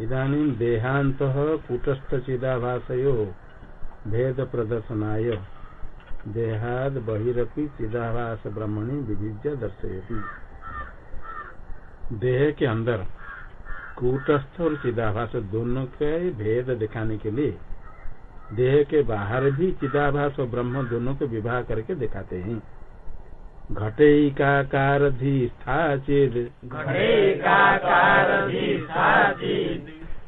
इदानीं देहान्तः कूटस्थचिदाभासयो भेद प्रदर्शनाय देहाद बहिरपि चिदाभास ब्रह्मणि विभिज्य दर्शयति। देह के अंदर कूटस्थ और चिदाभास दोनों के भेद दिखाने के लिए देह के बाहर भी चिदाभास और ब्रह्म दोनों को विवाह करके दिखाते हैं। घटैकाकार धीस्था चेद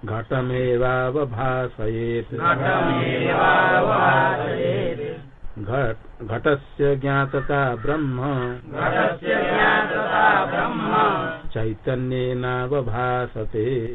घटमेवावभासयेत्। घटस्य ज्ञातता ब्रह्म। चैतन्येनावभासते।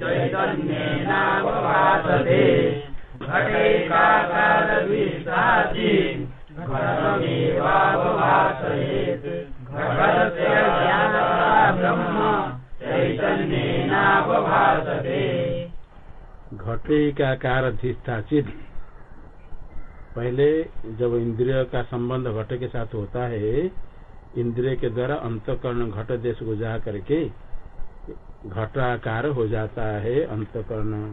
घटे का कार अधिष्ठाचित पहले जब इंद्रिय का संबंध घट के साथ होता है, इंद्रिय के द्वारा अंतकरण घट देश को जा करके घटाकार हो जाता है अंतकरण।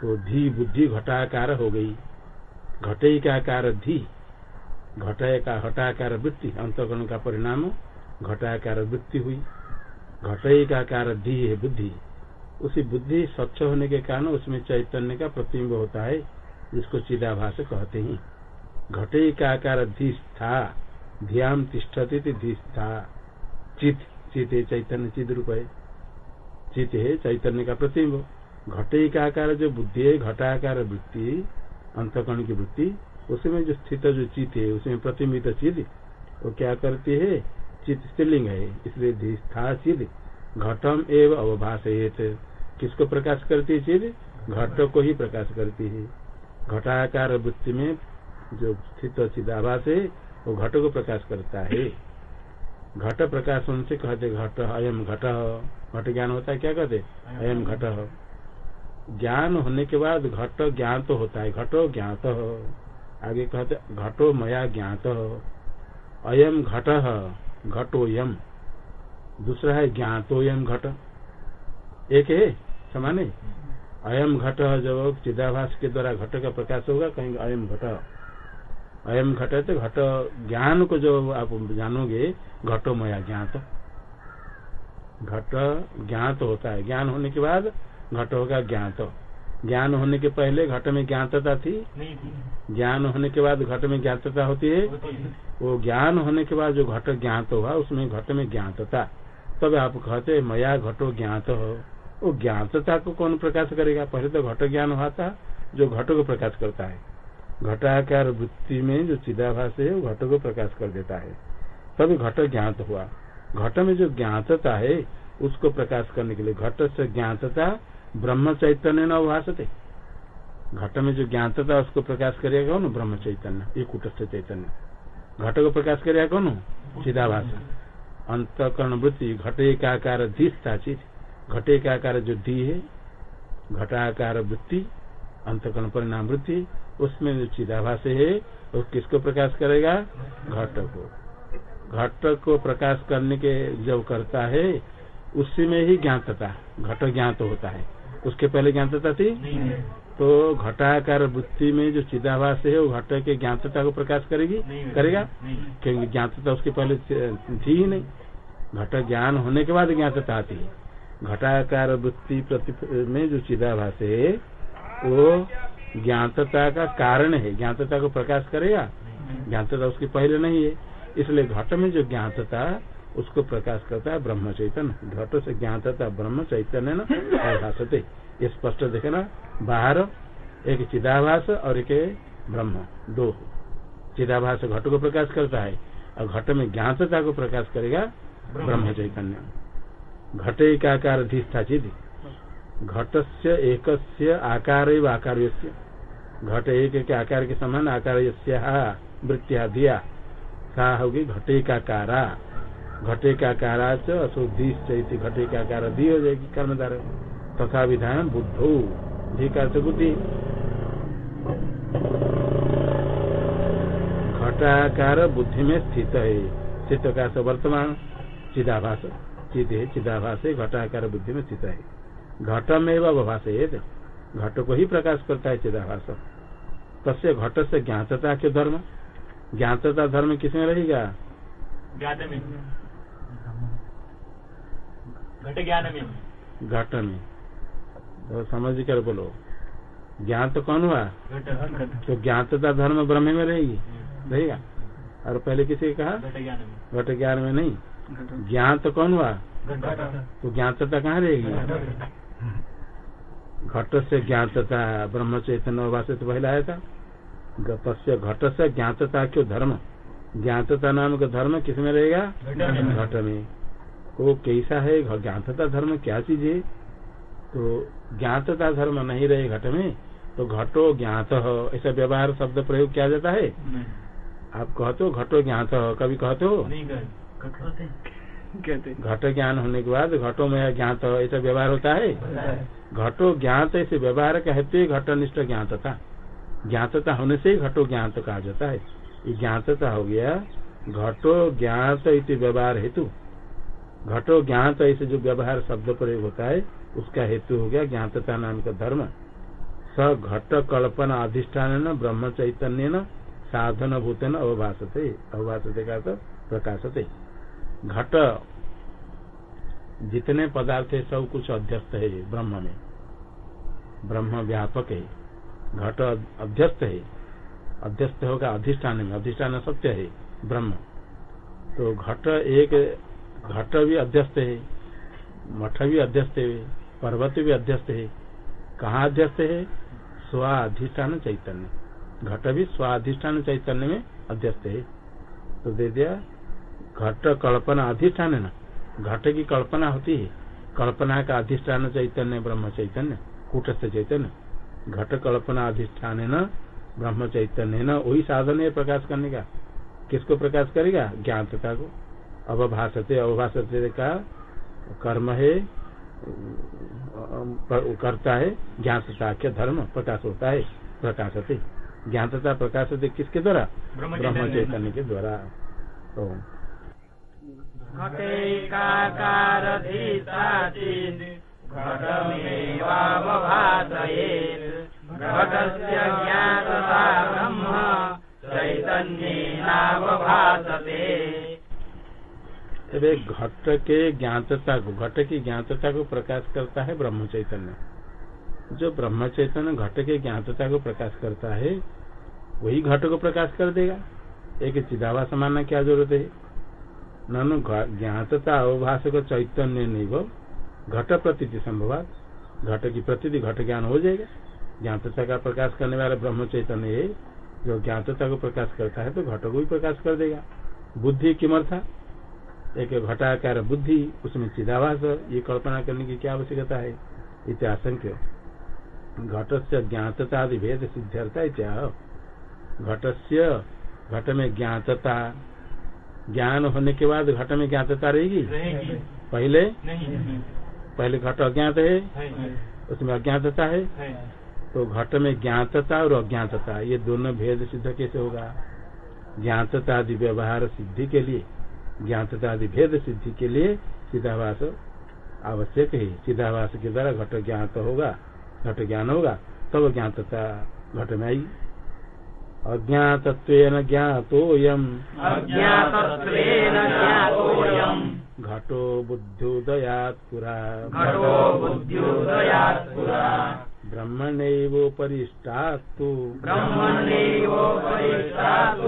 तो धी बुद्धि घटाकार हो गई। घटे का कार धी घटे का हटाकार वृत्ति अंतकरण का परिणाम घटाकार वृत्ति हुई। घटे का कार धी है बुद्धि, उसी बुद्धि स्वच्छ होने के कारण उसमें चैतन्य का प्रतिबिंब होता है, जिसको चिदाभास कहते हैं। घटे का आकार धिष्ठा ध्यान तिष्ठती चित चित चैतन्य, चिद रूप है। चित है चैतन्य का प्रतिबिंब। घटे का आकार जो बुद्धि है, घटाकार वृत्ति, अंतकर्ण की वृत्ति उसमें जो स्थित जो चित है, उसमें प्रतिबिंबित चिद वो क्या करती है? चित स्त्रीलिंग है, इसलिए चिद घटम एवं अवभाषित। किसको प्रकाश करती है चिद घट को ही प्रकाश करती है। घटाकार वृत्ति में जो स्थित चिदाभास है, वो घट को प्रकाश करता है। घट प्रकाश उनसे कहते घट, अयम घट। घट ज्ञान होता है, क्या कहते अयम घट। ज्ञान होने के बाद घट ज्ञान तो होता है, घटो ज्ञात। आगे कहते घटो मया ज्ञात। अयम घट घटोयम। दूसरा है ज्ञातोयम घट। एक है, समान है? अयम घट जब चिदाभास के द्वारा घट का प्रकाश होगा, कहेंगे अयम घट। अयम घट है तो घट ज्ञान को जो आप जानोगे, घटो मया ज्ञात। घट ज्ञात होता है। ज्ञान होने के बाद घट होगा ज्ञात। ज्ञान होने के पहले घट में ज्ञातता थी। ज्ञान होने के बाद घट में ज्ञातता होती है। वो ज्ञान होने के बाद जो घट ज्ञात हुआ उसमें घट में ज्ञातता तब आप कहते मया घटो ज्ञात हो। वो ज्ञातता को कौन प्रकाश करेगा? पहले तो घट ज्ञान हुआ था जो घटो को प्रकाश करता है। घटाकार वृत्ति में जो चिदाभास है वो घटो को प्रकाश कर देता है। तब घट ज्ञात हुआ। घट में जो ज्ञातता है उसको प्रकाश करने के लिए घट से ज्ञातता ब्रह्म चैतन्य न भाषते घट में जो ज्ञातता उसको प्रकाश करेगा कौन ब्रह्म चैतन्य ये कुटस्थ चैतन्य। घट को प्रकाश करेगा कौन चिदाभास। अंतकरण वृत्ति, घटे का आकार धिस्ता चित घटे का आकार जो धी है, घटाकार वृत्ति, अंतकरण परिणाम वृत्ति, उसमें जो चिदाभास है, वो किसको प्रकाश करेगा? घट को। घट को प्रकाश करने के जब करता है, उसी में ही ज्ञातता घट ज्ञात होता है। उसके पहले ज्ञातता थी? तो घटाकार वृत्ति में जो चिदाभास है वो घट के ज्ञातता को प्रकाश करेगी? करेगा? क्योंकि ज्ञातता उसके पहले थी ही नहीं। घट ज्ञान होने के बाद ज्ञातता आती है घटाकार वृत्ति में जो चिदाभास है वो ज्ञातता का कारण है। ज्ञातता को प्रकाश करेगा? ज्ञातता उसके पहले नहीं है। इसलिए घट में जो ज्ञातता उसको प्रकाश करता है ब्रह्म चैतन्य। घट से ज्ञातता ब्रह्म चैतन्य न भाषते ये स्पष्ट देखना बाहर एक चिदाभास और एक ब्रह्म, दो। चिदाभास घट को प्रकाश करता है और घट में ज्ञातता को प्रकाश करेगा ब्रह्म चैतन्य। घटे का आकार अधिष्ठाचित घट से एक आकार आकार घट एक के आकार के समान आकार वृत्तिया दिया सा होगी घटे का कारा घटे का कारा चुद्धि चैती घटे का कार दी हो जाएगी कर्मदार तथा विधान बुद्धो। बुद्धि। घटाकार बुद्धि में स्थित है। स्थित का वर्तमान। चिदाभास। चिद है चिदाभास घटाकार बुद्धि में स्थित है। घटमेव अवभाषेत घट को ही प्रकाश करता है चिदाभास। तस्य घट से ज्ञातता के धर्म। ज्ञातता धर्म किसमें रहेगा? घट ज्ञान में घट में तो समझ कर बोलो। ज्ञान तो कौन हुआ? घट घट। तो ज्ञातता धर्म ब्रह्म में रहेगी। रहेगा और पहले किसी कहा? घट ज्ञान में घट ज्ञान में नहीं ज्ञान तो कौन हुआ? तो ज्ञातता कहाँ रहेगी? घट। से ज्ञातता ब्रह्म चैतन्य तो पहले आया था। तस्य घट से ज्ञातता क्यों धर्म? ज्ञातता नाम का धर्म किसमें रहेगा? घट में। वो कैसा है ज्ञातता धर्म क्या चीज़ है? तो ज्ञातता धर्म नहीं रहे घट में तो घटो ज्ञात ऐसा व्यवहार शब्द प्रयोग किया जाता है? आप कहते हो घटो ज्ञात कभी कहते हो? नहीं घट कहते घट ज्ञान होने के बाद घटो में ज्ञात ऐसा व्यवहार होता है? घटो ज्ञात ऐसे व्यवहार कहते घटनिष्ठ ज्ञातता। ज्ञातता होने से ही घटो ज्ञात कहा जाता है। ये ज्ञातता हो गया घटो ज्ञात इति व्यवहार हेतु। घटो ज्ञात ऐसे जो व्यवहार शब्द प्रयोग होता है, उसका हेतु हो गया ज्ञातता नाम का धर्म। स घट कल्पना अधिष्ठान ब्रह्म चैतन्य न साधन भूतन अवभाषते अवभाषते का तो प्रकाशते। घट जितने पदार्थ है, सब कुछ अध्यस्त है ब्रह्म में। ब्रह्म व्यापक है। घट अध्यस्त है। अध्यस्त होगा अधिष्ठान में। अधिष्ठान सत्य है ब्रह्म। तो घट एक घट भी अध्यस्त है मठ भी अध्यस्त है पर्वत भी अध्यस्त है। कहाँ अध्यस्त है? स्वाधिष्ठान चैतन्य। घट भी स्वाधिष्ठान चैतन्य में अध्यस्त है। तो दे दिया, घट कल्पना अधिष्ठान है ना? घट की कल्पना होती है। कल्पना का अधिष्ठान चैतन्य, ब्रह्म चैतन्य, कूटस्थ चैतन्य। घट कल्पना अधिष्ठान है न? ब्रह्म चैतन्य है न? वही साधन है प्रकाश करने का। किसको प्रकाश करेगा? ज्ञानता को। अवभाषते अवभाषते का कर्म है करता है ज्ञातता के धर्म प्रकाश होता है प्रकाशते। ज्ञातता प्रकाशते किसके द्वारा? ब्रह्म चैतन्य। के द्वारा। तो चैतन्येनावभासते। अरे घट के ज्ञातता को, घट की ज्ञातता को प्रकाश करता है ब्रह्म चैतन्य। जो ब्रह्म चैतन्य घट के ज्ञातता को प्रकाश करता है, वही घट को प्रकाश कर देगा। एक चिदाभास मानना क्या ज़रूरत है? ननु ज्ञातता अवभाष को चैतन्य नहीं घट प्रतीति संभवात। घट की प्रतीति घट ज्ञान हो जाएगा। ज्ञातता का प्रकाश करने वाला ब्रह्म चैतन्य जो ज्ञातता को प्रकाश करता है तो घट को भी प्रकाश कर देगा। बुद्धि किमर्था? एक घटाकार बुद्धि उसमें चिदाभास ये कल्पना करने की क्या आवश्यकता है? इत्याशंक्य घट से ज्ञातता आदि भेद सिद्ध्यर्था इत्याह घट से घट में ज्ञातता। ज्ञान होने के बाद घट में ज्ञातता रहेगी? पहले? नहीं। पहले घट अज्ञात है उसमें अज्ञातता है? है तो घट में ज्ञातता और अज्ञातता ये दोनों भेद सिद्ध कैसे होगा? ज्ञातता आदि व्यवहार सिद्धि के लिए। ज्ञातता आदि भेद सिद्धि के लिए चिदाभास आवश्यक है। चिदाभास के द्वारा घट ज्ञात होगा घट ज्ञान होगा तब ज्ञातता घट में आई अज्ञातत्वेन ज्ञातोयम घटो बुद्ध्युदयात् पुरा। घटो बुद्ध्युदयात् पुरा। ब्रह्मणैवोपरिष्टात्तु ब्रह्मण्यैवोपरिष्टातु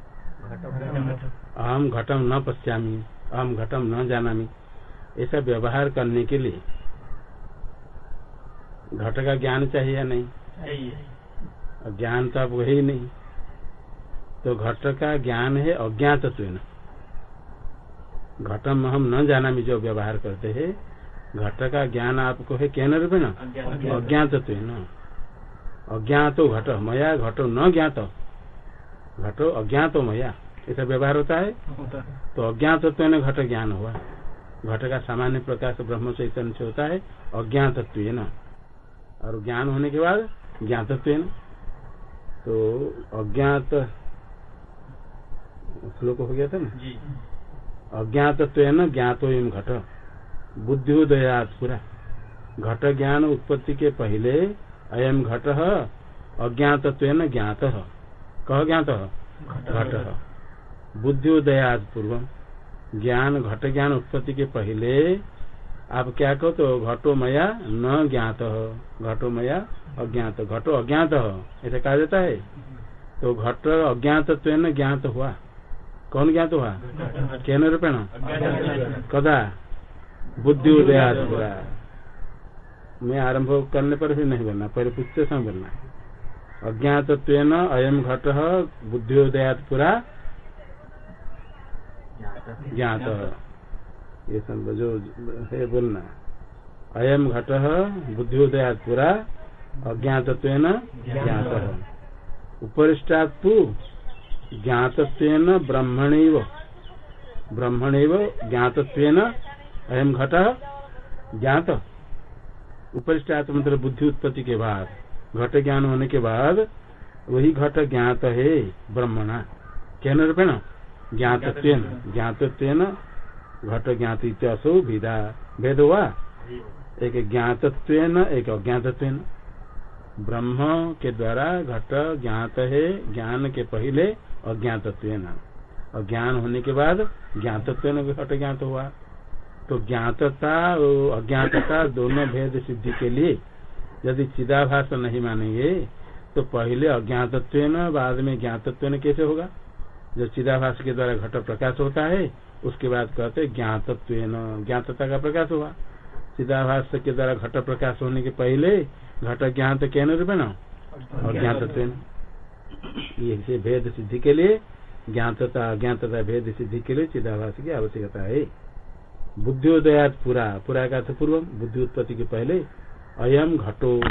अहम घटम न पश्यामी अहम घटम न जानामी। ऐसा व्यवहार करने के लिए घट का ज्ञान चाहिए या नहीं? चाहिए। ज्ञान तो अब वही नहीं। तो घट का ज्ञान है अज्ञात घटम हम न जाना जो व्यवहार करते हैं घट का ज्ञान आपको है कैन रूपेण? अज्ञात। अज्ञात तो है न अज्ञातो घट मया घटो न ज्ञात। घटो अज्ञातो मया। ऐसा व्यवहार होता है। तो अज्ञात तो घट ज्ञान हुआ। घट का सामान्य प्रकाश ब्रह्म चैतन्य से होता है अज्ञातत्व न। और ज्ञान होने के बाद ज्ञातत्व न। तो अज्ञात श्लोक हो गया था ना? अज्ञातत्व न ज्ञातो एवं घट। बुद्धिदयात पूरा। घट ज्ञान उत्पत्ति के पहले अयम घट अज्ञातत्व न ज्ञात। कह ज्ञात घट। बुद्धिदयात पूर्व ज्ञान घट ज्ञान उत्पत्ति के पहले आप क्या कहो तो घटो मया न ज्ञात घटो मया अज्ञात घटो अज्ञात ऐसा कहा जाता है? तो घट अज्ञातत्व न ज्ञात हुआ। कौन ज्ञात हुआ? केन रूपेण? कदा? बुद्धि उदयात पूरा मैं आरंभ करने पर भी नहीं बनना पहले पूछते समय बनना अज्ञातत्व अयम घट बुद्धिदयात पूरा ज्ञात। ये सब जो है बोलना। अयम घट बुद्धिदयात पूरा अज्ञातत्व ज्ञात। उपरिष्टात्तु ज्ञातत्व ब्रह्मणैव। ब्रह्मणैव ज्ञातत्व अयम घट ज्ञात। उपरिष्टात मतलब बुद्धि उत्पत्ति के बाद। घट ज्ञान होने के बाद वही घट ज्ञात है ब्रह्मणा। कैन रूपेण ज्ञातत्व ज्ञातत्व घट ज्ञात इत्यासो विदा भेद हुआ एक ज्ञातत्व एक अज्ञातत्व ब्रह्म के द्वारा घट ज्ञात है ज्ञान के पहले अज्ञातत्व और ज्ञान होने के बाद ज्ञातत्व घट ज्ञात हुआ। तो ज्ञातता और अज्ञातता दोनों भेद सिद्धि के लिए यदि चिदाभास नहीं मानेंगे तो पहले अज्ञातत्व बाद में ज्ञातत्व कैसे होगा? जो चिदाभास के द्वारा घट प्रकाश होता है, उसके बाद कहते ज्ञातत्व ज्ञातता का प्रकाश हुआ चिदाभास के द्वारा घट प्रकाश होने के पहले घट ज्ञात कैन रूपेण अज्ञातत्व ये भेद सिद्धि के लिए, ज्ञातता, अज्ञातता भेद सिद्धि के लिए चिदाभास की आवश्यकता है। बुद्धियोदयात पूरा पूरा का था पूर्व बुद्धि उत्पत्ति के पहले अयम घटो।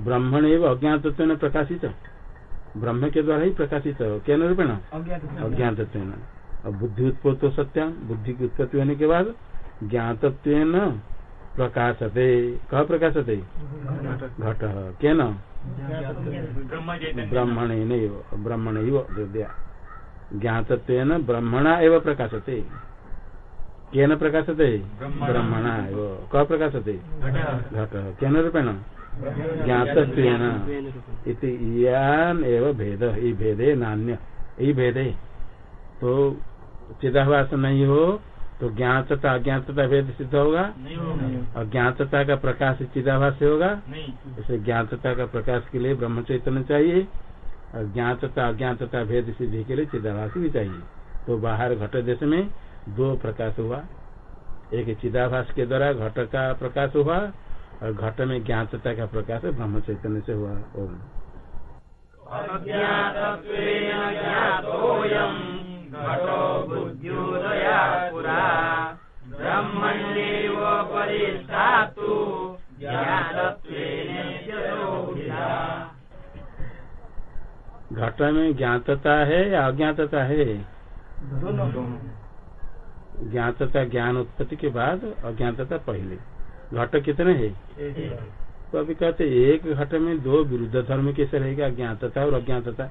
ब्रह्मण एवं अज्ञातत्व न प्रकाशित। ब्रह्म के द्वारा ही प्रकाशित। कैन रूपेण? अज्ञातत्व और बुद्धि उत्पत्ति सत्या बुद्धि की उत्पत्ति होने के बाद ज्ञातत्व न प्रकाशते। कह प्रकाशते? घट। ब्रह्म चैतन्य ब्रह्मण ब्रह्मण ज्ञातत्व ब्रह्मणा एवं प्रकाशते। केन प्रकाशते? ब्रह्मणा। कः प्रकाशते? घट। घट। केन रूपेण? ज्ञातत्वेन। इति इयान एव भेद। ई भेदे नान्य। ई भेदे। तो चिदाभास नहीं हो तो ज्ञातता अज्ञातता भेद सिद्ध होगा? नहीं होगा। अज्ञातता का प्रकाश चिदाभास से होगा? नहीं। इसे ज्ञातता का प्रकाश के लिए ब्रह्म चैतन्य चाहिए। और ज्ञातता अज्ञातता भेद सिद्धि के लिए चिदाभास भी चाहिए। तो बाहर घट देश में दो प्रकाश हुआ। एक चिदाभास के द्वारा घट का प्रकाश हुआ और घट में ज्ञातता का प्रकाश ब्रह्म चैतन्य से हुआ। ओम। घटो में ज्ञातता है या अज्ञातता है? ज्ञातता ज्ञान उत्पत्ति के बाद अज्ञातता पहले। घट कितने है? तो अभी कहते एक घट में दो विरुद्ध धर्म कैसे रहेगा ज्ञातता और अज्ञातता।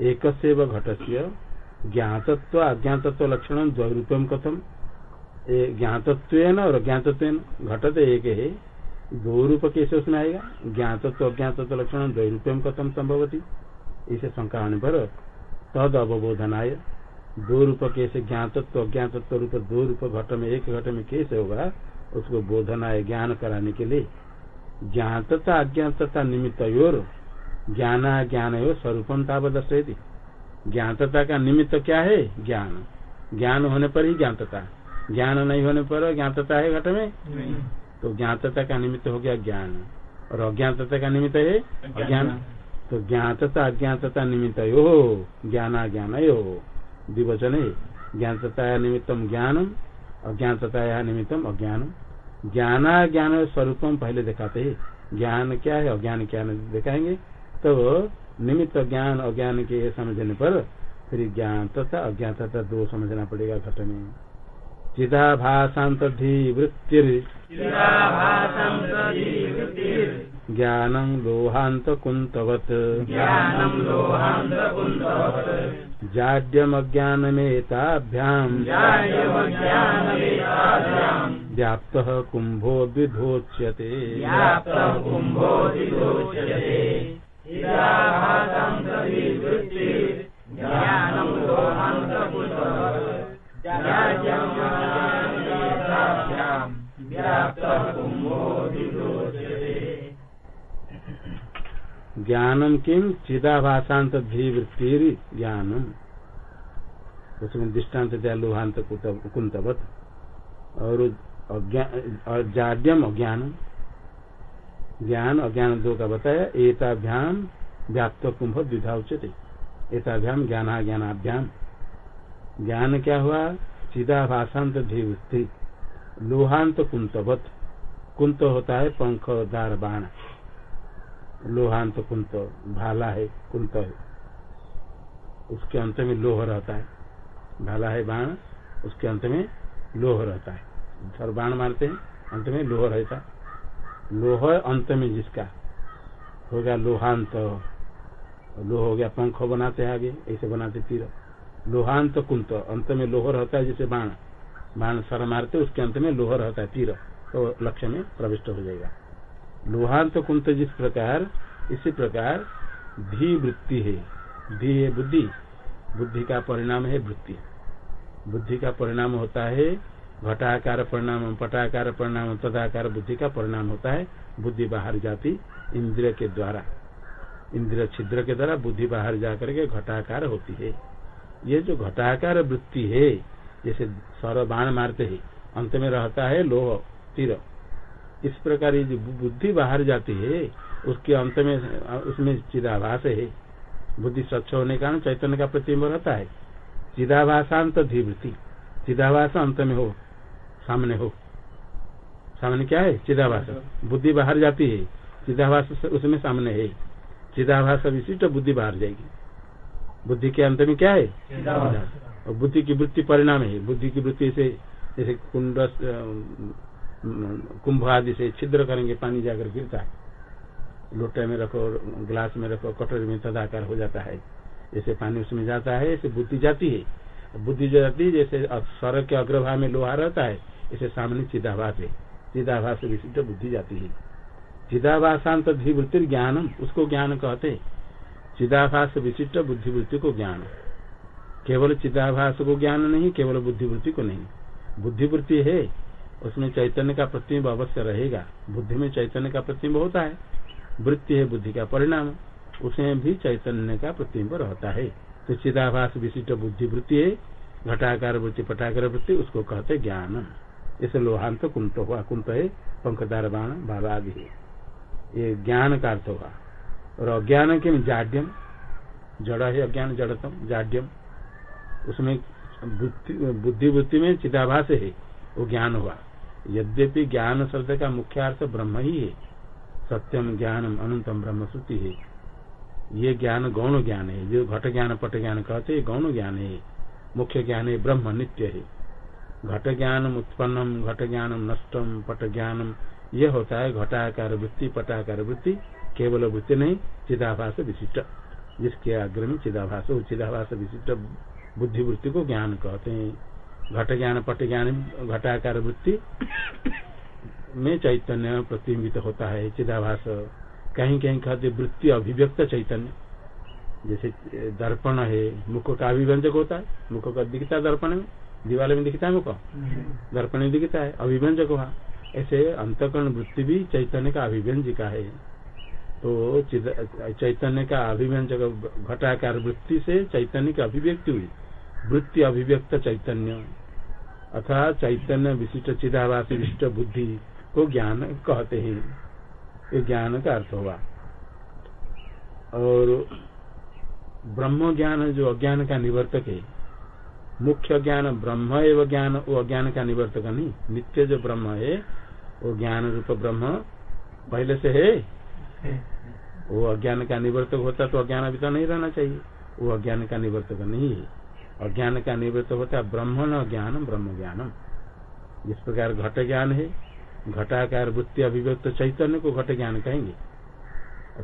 एक से घट से ज्ञातत्व अज्ञातत्व लक्षण द्वरूपम कथम ज्ञातत्व और अज्ञातत्व घट तो एक है दो रूप कैसे उसमें आएगा। ज्ञातत्व अज्ञातत्व लक्षण द्वरूपम कथम संभवती? इसे शंका पर तद अवबोधनाय। दो रूप कैसे ज्ञातत्व अज्ञातत्व रूप दो रूप घट में एक घट में कैसे होगा? उसको बोधना है ज्ञान कराने के लिए। ज्ञातता अज्ञातता निमित्त और ज्ञान ज्ञान स्वरूपम तावदर्शयती ज्ञातता का निमित्त क्या है? ज्ञान। ज्ञान होने पर ही ज्ञातता। ज्ञान नहीं होने पर ज्ञातता है घट में? तो ज्ञातता का निमित्त हो गया ज्ञान। और अज्ञातता का निमित्त है? अज्ञान। तो ज्ञातता अज्ञातता निमित्त यो ज्ञान ज्ञान यो। द्विवचन है ज्ञातता निमित्तम ज्ञानम अज्ञातता निमित्तम अज्ञानम ज्ञाना ज्ञान स्वरूपम पहले दिखाते। है ज्ञान क्या है अज्ञान क्या है दिखाएँगे। तो निमित्त ज्ञान अज्ञान के समझने पर फिर ज्ञान तथा अज्ञान तथा दो समझना पड़ेगा घट में। चिदाभासांत वृत्तिर ज्ञानं लोहांत कुंतवत ज्ञानं लोहान्तकुन्तवत्। जाड्यमज्ञानमेताभ्याम् व्याप्त कुंभो विधोच्यते। ज्ञानम किम चिदाभासांत वृत्तिर ज्ञानम उसमें दृष्टांत दिया, लोहांत कुंतवत। और जाड्यम अज्ञान ज्ञान अज्ञान दो का बताया, एताभ्याम व्याप्त कुंभ द्विधा उचित एताभ्याम ज्ञानाज्ञानाभ्याम ज्ञान क्या हुआ? चिदाभासांत धीवृत्ति लोहांत कुंतवत। कुंत होता है पंखदार बाण। लोहांत कुंत, भाला है, कुंत है। उसके अंत में लोह रहता है। भाला है बाण, उसके अंत में लोह रहता है। सर बाण मारते हैं, अंत में लोह रहता लोह अंत में जिसका हो गया लोहांत लोह हो गया पंख बनाते हैं आगे, ऐसे बनाते तीर। लोहांत कुंत, अंत में लोह रहता है जैसे बाण। बाण सर मारते, उसके अंत में लोह रहता है तीर। तो लक्ष्य में प्रविष्ट हो जाएगा। लोहांत कुंत जिस प्रकार, इसी प्रकार धी वृत्ति है। धी है बुद्धि। बुद्धि का परिणाम है वृत्ति। बुद्धि का परिणाम होता है, घटाकार परिणाम, पटाकार परिणाम, तदाकार बुद्धि का परिणाम होता है, बुद्धि बाहर जाती इंद्रिय के द्वारा। इंद्रिय छिद्र के द्वारा बुद्धि बाहर जाकर के घटाकार होती है। ये जो घटाकार वृत्ति है, जैसे सौर बाण मारते है, अंत में रहता है लोह, तीर। इस प्रकार ये जो बुद्धि बाहर जाती है, उसके अंत में, उसमें चिदाभास है। बुद्धि स्वच्छ होने के कारण चैतन्य का प्रतिबिंब रहता है। चिदाभासांत धीवृत्ति चिदाभास अंत में हो सामने हो। सामने क्या है? चिदाभास। बुद्धि बाहर जाती है चिदाभास उसमें सामने है। चिदाभास विशिष्ट बुद्धि बाहर जाएगी। बुद्धि के अंत में क्या है? और बुद्धि की वृत्ति परिणाम है। बुद्धि की वृत्ति से जैसे कुंड कुंभ आदि से छिद्र करेंगे पानी जाकर गिरता है। लोटे में रखो ग्लास में रखो कटोरी में तदाकार हो जाता है। जैसे पानी उसमें जाता है, ऐसे बुद्धि जाती है। बुद्धि जो जाती है, जैसे स्वर्ग के अग्रभाग में लोहा रहता है, इसे सामने चिदाभास है। चिदाभास विशिष्ट बुद्धि जाती है। चिदाभासांत धीवृत्ति ज्ञानम, उसको ज्ञान कहते चिदाभास विशिष्ट बुद्धिवृत्ति को ज्ञान। केवल चिदाभास को ज्ञान नहीं, केवल बुद्धिवृत्ति को नहीं। बुद्धिवृत्ति है, उसमें चैतन्य का प्रतिबिंब अवश्य रहेगा। बुद्धि में चैतन्य का प्रतिबिंब होता है। वृत्ति है बुद्धि का परिणाम। उसमें भी चैतन्य का प्रतिबिंब रहता है। तो चिदाभास विशिष्ट बुद्धि वृत्ति है, घटाकार वृत्ति, पटाकार वृत्ति, उसको कहते ज्ञान। इसे लोहांत तो कुंत हुआ। कुंत है पंखदार बाण बाबा आदि है। ये ज्ञान का अर्थ हुआ और अज्ञान के जाड्यम, जड़ है अज्ञान, जड़तम, जाड्यम। उसमें बुद्धि वृत्ति में चिदाभास है, वो ज्ञान हुआ यद्यपि ज्ञान शब्द का मुख्य अर्थ ब्रह्म ही है, सत्यम ज्ञानम अनंतम ब्रह्म श्रुति है। ये ज्ञान गौण ज्ञान है। जो घट ज्ञान, पट ज्ञान कहते हैं गौण ज्ञान है। मुख्य ज्ञान है, ब्रह्म नित्य है। घट ज्ञानम उत्पन्नम, घट ज्ञानम नष्टम, पट ज्ञानम। ये होता है घटाकार वृत्ति, पटाकार वृत्ति, केवल वृत्ति नहीं, चिदाभास विशिष्ट। जिसके अग्र में चिदाभास हो, चिदाभास विशिष्ट बुद्धि वृत्ति को ज्ञान कहते हैं। घट ज्ञान, पट ज्ञान, घटाकार वृत्ति में चैतन्य प्रतिबिंबित होता है, चिदाभास। कहीं कहीं कहते वृत्ति अभिव्यक्त चैतन्य। जैसे दर्पण है मुख का अभिव्यंजक होता है मुख का दिखता है दर्पण में दीवार में दिखता है मुख? दर्पण में दिखता है अभिव्यंजक हुआ। ऐसे अंतकरण वृत्ति भी चैतन्य का अभिव्यंजिका है। तो चैतन्य का अभिव्यंजक घटाकार वृत्ति से चैतन्य की अभिव्यक्ति हुई। वृत्ति अभिव्यक्त चैतन्य। अथवा चैतन्य विशिष्ट चिदावासी विशिष्ट बुद्धि को ज्ञान कहते हैं। ये ज्ञान का अर्थ होगा। और ब्रह्म ज्ञान जो अज्ञान का निवर्तक है, मुख्य ज्ञान ब्रह्म एवं ज्ञान, वो अज्ञान का निवर्तक नहीं, नित्य जो ब्रह्म है, वो ज्ञान रूप ब्रह्म पहले से है। वो अज्ञान का निवर्तक होता तो अज्ञान अभी तो नहीं रहना चाहिए। वो अज्ञान का निवर्तक नहीं है। अज्ञान का निवृत्त होता ब्रह्म न ज्ञानम ब्रह्म ज्ञानम। जिस प्रकार घट ज्ञान है। घटाकार वृत्ति अभिव्यक्त चैतन्य को घट ज्ञान कहेंगे।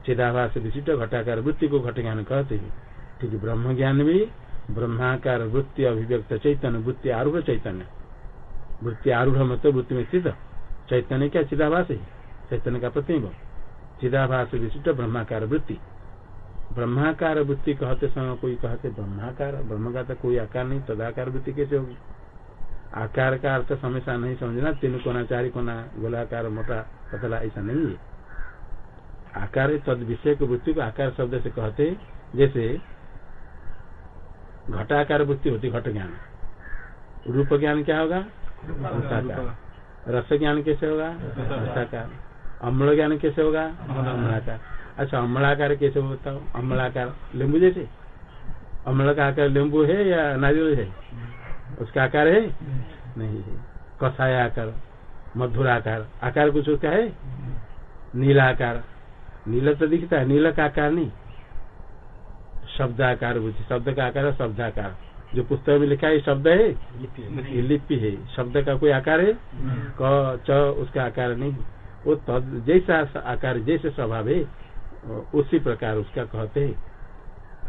चिदाभास विशिष्ट घटाकार वृत्ति को घट ज्ञान कहते हैं। ठीक ब्रह्म ज्ञान भी, ब्रह्माकार वृत्ति अभिव्यक्त चैतन्य, वृत्ति आरूढ़ चैतन्य। वृत्ति आरूढ़ मतलब वृत्ति में स्थित। चैतन्य क्या चिदाभास है? चैतन्य का प्रतिम्ब चिदाभास विशिष्ट ब्रह्माकार वृत्ति। ब्रह्माकार वृत्ति कहते समय कोई कहते ब्रह्माकार ब्रह्म का तो कोई आकार नहीं, तदाकार वृत्ति कैसे होगी? आकार का अर्थ हमेशा नहीं समझना, तीन कोना, चार कोना, गोलाकार, मोटा, पतला, ऐसा नहीं। है आकार तद विषय की वृत्ति को आकार शब्द से कहते जैसे घटाकार वृत्ति होती, घट ज्ञान। रूप ज्ञान क्या होगा? रस ज्ञान कैसे होगा? रसाकार अम्ल ज्ञान कैसे होगा? अम्लाकार। अच्छा अम्लाकार कैसे हो अम्लाकार लींबू जैसे? अम्ल का आकार लींबू है या नारियल है? उसका आकार है? नहीं। है। कसाय आकार मधुर आकार। आकार कुछ उसका है? नीला आकार। नीला तो दिखता है नीला का आकार नहीं। शब्द आकार बुद्धि शब्द का आकार है शब्द आकार। जो पुस्तक में लिखा है शब्द है? लिपि है। शब्द का कोई आकार है? क च उसका आकार नहीं। वो तद जैसा आकार जैसे स्वभाव है उसी प्रकार उसका कहते हैं।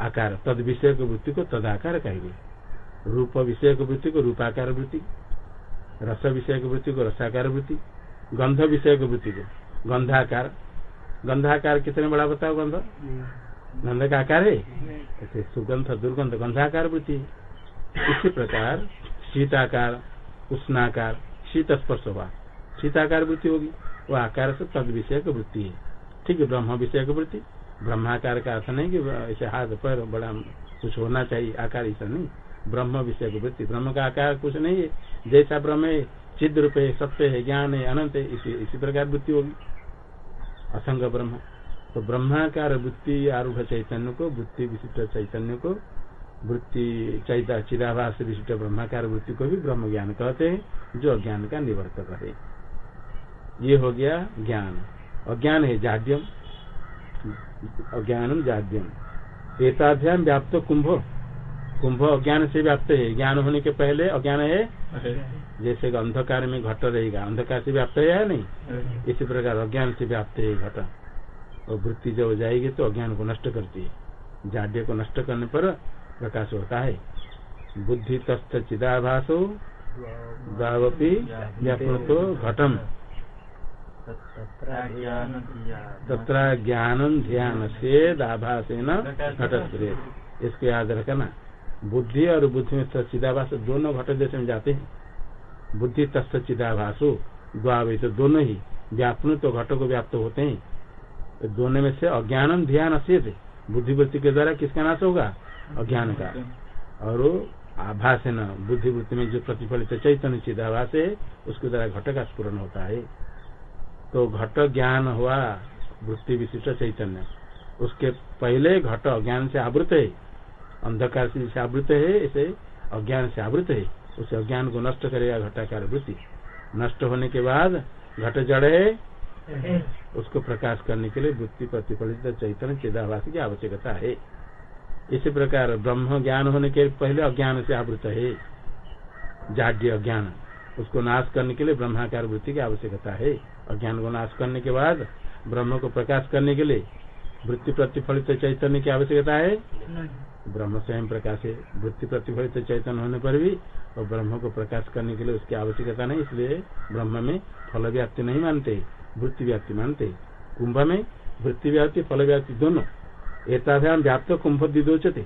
आकार तद विषय की वृत्ति को तदाकार कहेंगे। रूप विषय की वृत्ति को रूपाकार वृत्ति, रस विषय की वृत्ति को रसाकार वृत्ति, गंध विषय की वृत्ति को गंधाकार। गंधाकार कितने बड़ा बताओ गंध? गंध का आकार है? सुगंध, दुर्गंध, गंधाकार वृत्ति इसी प्रकार शीताकार, उष्णाकार शीत स्पर्श हुआ। शीताकार वृत्ति होगी। वो आकार से तद विषय की वृत्ति है। ठीक है, ब्रह्म विषय की वृत्ति। ब्रह्माकार का अर्थ नहीं कि ऐसे हाथ, पर, बड़ा कुछ होना चाहिए, आकार ऐसा नहीं। ब्रह्म विषय की वृत्ति ब्रह्म का आकार कुछ नहीं है। जैसा ब्रह्म है चिद रूप है सत्य है, ज्ञान है, अनंत है, इसी इसी प्रकार वृत्ति होगी। असंग ब्रह्म। तो ब्रह्माकार वृत्ति आरूढ़ चैतन्य को वृत्ति विशिष्ट चैतन्य को वृत्ति चैता चिदाभास विशिष्ट ब्रह्माकार वृत्ति को भी ब्रह्म ज्ञान कहते हैं, जो अज्ञान का निवर्तक है। ये हो गया ज्ञान। अज्ञान है जाड्यम। अज्ञानम जाड्यम। एताध्यान व्याप्त कुंभ। कुंभ अज्ञान से व्याप्त है। ज्ञान होने के पहले अज्ञान है। जैसे अंधकार में घट रहेगा। अंधकार से व्याप्त है या नहीं? इसी प्रकार अज्ञान से व्याप्त है घट। और वृत्ति जब जाएगी तो अज्ञान को नष्ट करती है। जाड्य को नष्ट करने पर प्रकाश होता है। बुद्धि तस्थ चिदाभासो दावपी व्यापन तो घटम। तत्र ज्ञान ध्यान से दाभासेन घटस्प्रे इसको याद रखना। बुद्धि और बुद्धि में चिदाभास दोनों घट देश में जाते हैं। बुद्धि तस्त चिदाभासो द्वावे तो दोनों ही व्यापन तो घटो को व्याप्त होते हैं। तो दोनों में से अज्ञानम ध्यान से बुद्धिवृत्ति के द्वारा किसका नाश होगा? अज्ञान का। और आभास है न, बुद्धिवृत्ति में जो प्रतिफलित चैतन्य चिदाभास है, उसके द्वारा घट का स्पूरण होता है। तो घट ज्ञान हुआ, वृत्ति विशिष्ट चैतन्य। उसके पहले घट अज्ञान से आवृत है। अंधकार से आवृत है, इसे अज्ञान से आवृत है। उसे अज्ञान को नष्ट करेगा घटाकार वृत्ति। नष्ट होने के बाद घट जड़ है उसको प्रकाश करने के लिए वृत्ति प्रतिफलित चैतन्य चिदाभास की आवश्यकता है। इसी प्रकार ब्रह्म ज्ञान होने के पहले अज्ञान से आवृत है। जाड्य अज्ञान, उसको नाश करने के लिए ब्रह्माकार वृत्ति की आवश्यकता है। अज्ञान को नाश करने के बाद ब्रह्म को प्रकाश करने के लिए वृत्ति प्रतिफलित चैतन्य की आवश्यकता है? ब्रह्म स्वयं प्रकाश है वृत्ति प्रतिफलित चैतन्य होने पर भी और ब्रह्म को प्रकाश करने के लिए उसकी आवश्यकता नहीं इसलिए ब्रह्म में फल व्याप्ति नहीं मानते वृत्ति व्याप्ति मानते। कुंभ में वृत्ति व्याप्ति फल व्याप्ति दोनों। एताभ्याम व्याप्त कुंभ दिदोचते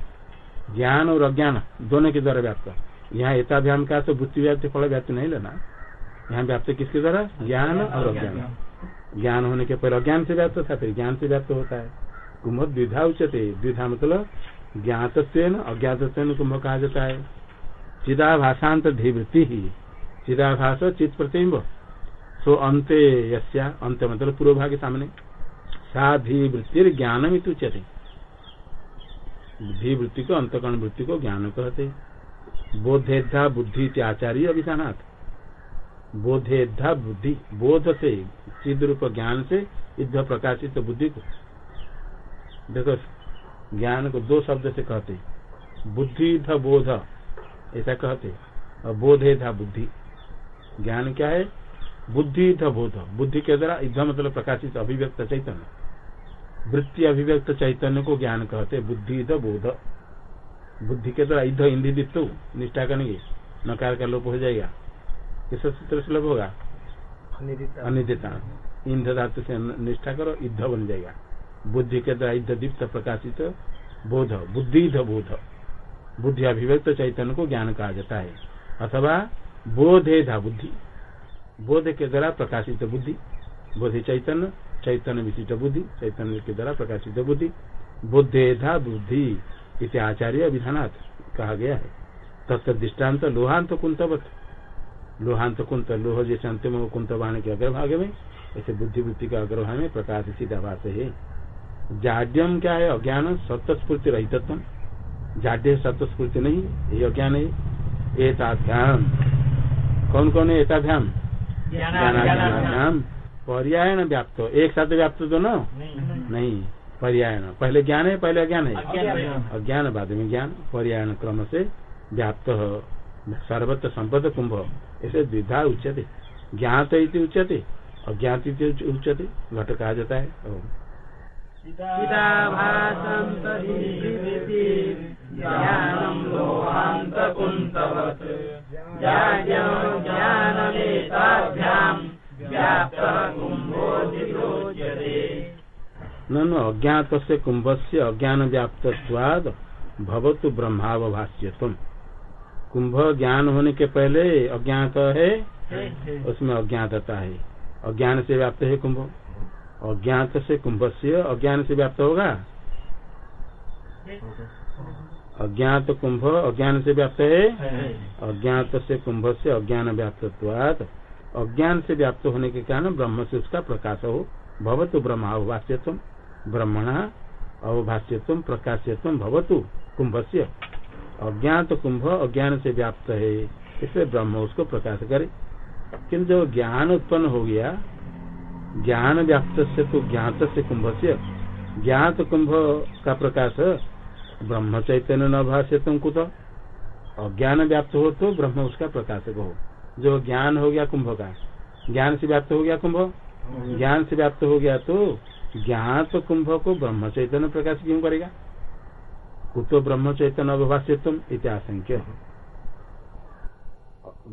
ज्ञान और अज्ञान दोनों के द्वारा व्याप्त। यहाँ एताभ्याम का तो वृत्ति व्याप्ति फल व्याप्ति नहीं लेना। यहाँ व्याप्त किसके द्वारा? ज्ञान और अज्ञान। ज्ञान होने के पहले अज्ञान से व्याप्त था, फिर ज्ञान से व्याप्त होता है। कुंभ द्विधा उचते द्विधा मतलब ज्ञात अज्ञात कुंभ कहा जाता है। चिदाभाषांत धीवृत्ति ही। चिदाभास चित प्रतिम्ब सो अंत यस्या, अंत मतलब पूर्व भाग सामने। साधी वृत्ति ज्ञान उच्यते। वृत्ति को, अंतकरण वृत्ति को ज्ञान कहते बोधेधा बुद्धि आचार्य अभिशानाथ बोधेधा बुद्धि, बोध से चिद रूप ज्ञान से युद्ध प्रकाशित बुद्धि को। देखो, ज्ञान को दो शब्द से कहते बुद्धि ध बोध, ऐसा कहते और बोधे बुद्धि। ज्ञान क्या है? बुद्धि ध बोध। बुद्धि के द्वारा युद्ध मतलब प्रकाशित अभिव्यक्त चैतन्य। वृत्ति अभिव्यक्त चैतन्य को ज्ञान कहते बुद्धि ध बोध। बुद्धि के द्वारा युद्ध इंधि दित्तु निष्ठा करेंगे। नकार का लोप हो जाएगा। किस सूत्र से लोप होगा? अनिदिता। इंध धातु से निष्ठा करो युद्ध बन जाएगा। बुद्धि के द्वारा युद्ध दीप्त प्रकाशित बोध बुद्धि बोध। बुद्धि अभिव्यक्त चैतन्य को ज्ञान कहा जाता है। अथवा बोधे धा बुद्धि। बोध के द्वारा प्रकाशित बुद्धि। बोधि चैतन्य चैतन्य विशिष्ट बुद्धि। चैतन्य के द्वारा प्रकाशित बुद्धि। बुद्धे धा बुद्धि इसे आचार्य विधानाथ कहा गया है। तत्व दृष्टांत लोहांत कुंतवत। लोहांत कुंत लोह जैसे अंतिम कुंत बाण के अग्रभाग में, ऐसे बुद्धि वृत्ति का अग्रभाग में प्रकाश सीधा भाष है। जाड्यम क्या है? अज्ञान सत्स्फूर्ति रहितत्व जाड्य सत्स्फूर्ति नहीं ये अज्ञान है। एताध्याम। कौन कौन है एताध्याम? ज्ञानाध्याम पर्यायन व्याप्त। एक साथ व्याप्त तो न? नहीं। पर्यायन पहले ज्ञान है, पहले अज्ञान है? अज्ञान बाद में ज्ञान। पर्यायन क्रम से व्याप्त। सर्वत्र संपद कुंभ। ऐसे द्विधा उच्यते। ज्ञात उच्यते अज्ञात उच्यते घट कहा जाता है। व्याप्तः ननु अज्ञात से कुंभ से अज्ञान व्याप्तवाद भवतु ब्रह्मावभाष्यत्व कुंभ ज्ञान होने के पहले अज्ञात है उसमें अज्ञातता है। अज्ञान से व्याप्त है कुंभ। अज्ञात से कुंभ से अज्ञान से व्याप्त होगा? अज्ञात कुंभ अज्ञान से व्याप्त है? अज्ञात से कुंभ से अज्ञान व्याप्तवाद अज्ञान से व्याप्त होने के कारण ब्रह्म से उसका प्रकाश हो। भवतु ब्रह्मावभाष्यत्व ब्रह्मणा अवभाष्यत्व प्रकाश्यत्व भवतु कुंभ से अज्ञात कुंभ अज्ञान से व्याप्त है। इसलिए ब्रह्म उसको प्रकाश करे। किंतु जो ज्ञान उत्पन्न हो गया, ज्ञान व्याप्त से तो ज्ञात से कुंभ से ज्ञात कुंभ का प्रकाश ब्रह्म चैतन्य न भाष्य तुम कुत। अज्ञान व्याप्त हो तो ब्रह्म उसका प्रकाशक हो जो ज्ञान हो गया कुंभ का, ज्ञान से व्याप्त हो गया कुंभ। ज्ञान से व्याप्त हो गया तो ज्ञात कुंभ को ब्रह्म चैतन्य प्रकाश क्यों करेगा? कुतो ब्रह्म चैतन्य अभाष्य तुम इत्याशंक्य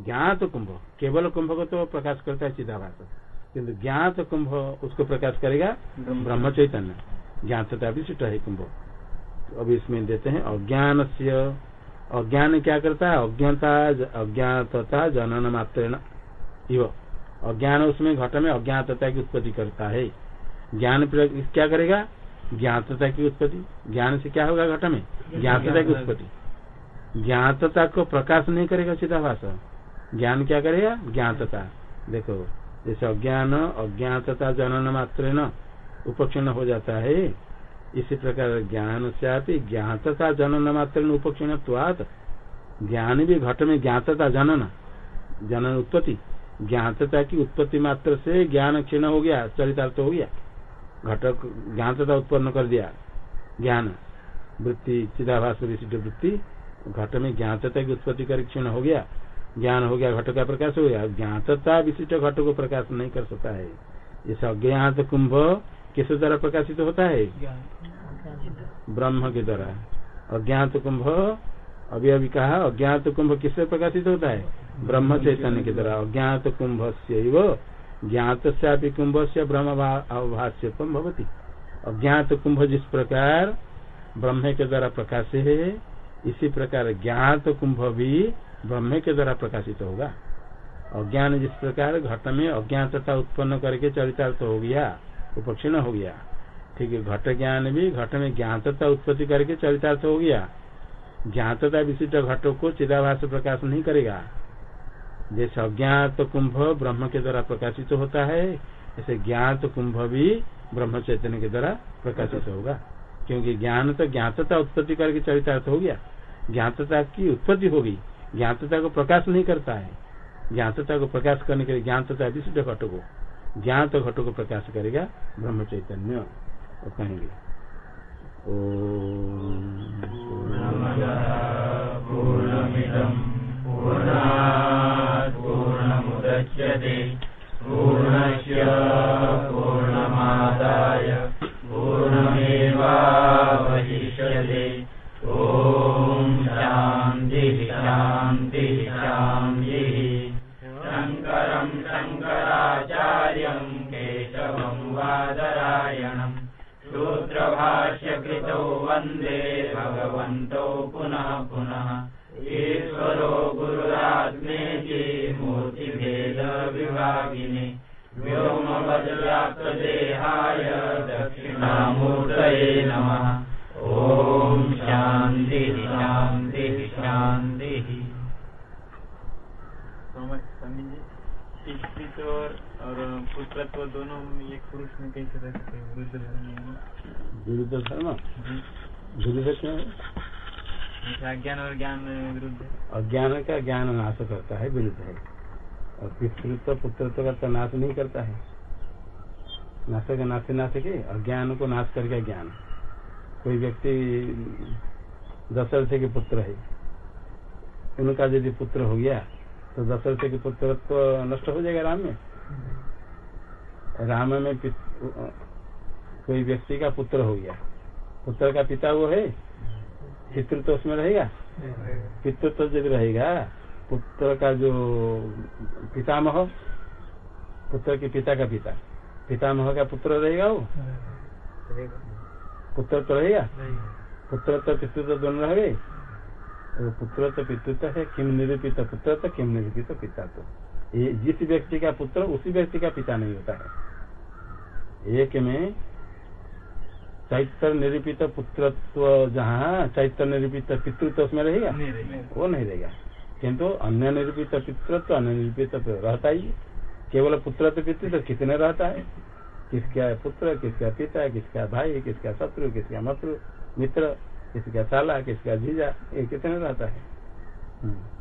ज्ञात कुंभ केवल कुंभ को तो प्रकाश करता है चिदाभास। किन्तु ज्ञात कुंभ उसको प्रकाश करेगा ब्रह्म। चैतन्य ज्ञातता विशिष्ट है कुंभ। अभी इसमें देते हैं अज्ञान से अज्ञान क्या करता है? अज्ञाता अज्ञातता जनन मात्र अज्ञान उसमें घट में अज्ञातता की उत्पत्ति करता है। ज्ञान क्या करेगा? ज्ञातता की उत्पत्ति। ज्ञान से क्या होगा घट में? ज्ञातता की उत्पत्ति। ज्ञातता को प्रकाश नहीं करेगा सीधा भाषा ज्ञान क्या करेगा? ज्ञातता। देखो, जैसे अज्ञान, अज्ञातता जनन मात्र न उपक्षण हो जाता है। इसी प्रकार ज्ञान से आती ज्ञातता जनन मात्र उपक्षण ज्ञान भी घट में ज्ञातता जनन जनन उत्पत्ति। ज्ञातता की उत्पत्ति मात्र से ज्ञान क्षीण हो गया, चरितार्थ हो गया। घटक ज्ञान ज्ञातता उत्पन्न कर दिया। ज्ञान, वृत्ति, चिदाभास वृत्ति, घट में ज्ञातता की उत्पत्ति कर क्षीण हो गया। ज्ञान हो गया, घट का प्रकाश हो गया। ज्ञातता विशिष्ट घट को प्रकाश नहीं कर सकता है। इस अज्ञात कुंभ किस द्वारा प्रकाशित होता है? ब्रह्म के द्वारा। अज्ञात कुंभ, अभी अभी कहा, अज्ञात कुंभ किससे प्रकाशित होता है? ब्रह्म चैतन्य के द्वारा। अज्ञात कुंभ से ज्ञात से कुंभ से ब्रह्म भाष्य भवती। अज्ञात कुंभ जिस प्रकार ब्रह्म के द्वारा प्रकाश है, इसी प्रकार ज्ञात कुंभ भी ब्रह्म के द्वारा प्रकाशित होगा। अज्ञान जिस प्रकार घट में अज्ञातता उत्पन्न करके चरितार्थ हो गया, उपक्षीण हो गया, ठीक है, घट ज्ञान भी घट में ज्ञातता उत्पत्ति करके चरितार्थ हो गया। ज्ञातता विशिष्ट घटों को चिदाभास प्रकाश नहीं करेगा। जैसे अज्ञात कुंभ ब्रह्म के द्वारा प्रकाशित होता है, ऐसे ज्ञात कुंभ भी ब्रह्म चैतन्य के द्वारा प्रकाशित होगा। क्योंकि ज्ञान तो ज्ञातता उत्पत्ति करके चरितार्थ हो गया। ज्ञातता की उत्पत्ति होगी। ज्ञातता को प्रकाश नहीं करता है। ज्ञातता को प्रकाश करने के लिए ज्ञातता विशिष्ट घट को ज्ञात घटो को प्रकाश करेगा ब्रह्म चैतन्य। कहेंगे। पूर्णमिदम् पूर्णात् पूर्णमुदच्यते पूर्णस्य पूर्णमादाय। पूर्णमेवावशिष्यते। ॐ शान्तिः शान्तिः शान्तिः। शङ्करम् शङ्कराचार्यम् केशवम् वादरायणम् सूत्रभाष्यकृतौ वंदे भगवन्तौ विरुद्ध धर्म? विरुद्ध क्यों? अज्ञान और ज्ञान विरुद्ध अज्ञान का ज्ञान नाश करता है विरुद्ध है। और पितृत्व पुत्रत्व का तो नाश नहीं करता है। नाश का नाश नाश के? अज्ञान को नाश करके ज्ञान। कोई व्यक्ति दशरथ के पुत्र है। उनका यदि पुत्र हो गया तो दशरथ के पुत्रत्व नष्ट हो जाएगा राम में? राम में कोई व्यक्ति का पुत्र हो गया। पुत्र का पिता वो है? पितृत्व उसमें रहेगा? पितृत्व यदि रहेगा, पुत्र का जो पितामह, पुत्र के पिता का पिता। पितामह का पुत्र रहेगा वो? पुत्र तो रहेगा? पुत्र तो पितृत्व दोनों रह गए। तो पुत्र तो पितृत्व है, किम निरूपित पुत्र तो किम निरूपित पिता तो ये जिस व्यक्ति का पुत्र, उसी व्यक्ति का पिता नहीं होता है। एक में चैत्र निरूपित पुत्रत्व जहाँ चैत्र निरूपित पितृत्व उसमें रहेगा? वो नहीं रहेगा। किंतु अन्य निरूपित पितृत्व अन्य निरूपित तो रहता ही केवल पुत्र तो पितृत्व कितने रहता है? किसका पुत्र किसका पिता किसका भाई किसका शत्रु किसका मत्र मित्र किसका साला किसका जीजा ये कितने रहता है? हम्म।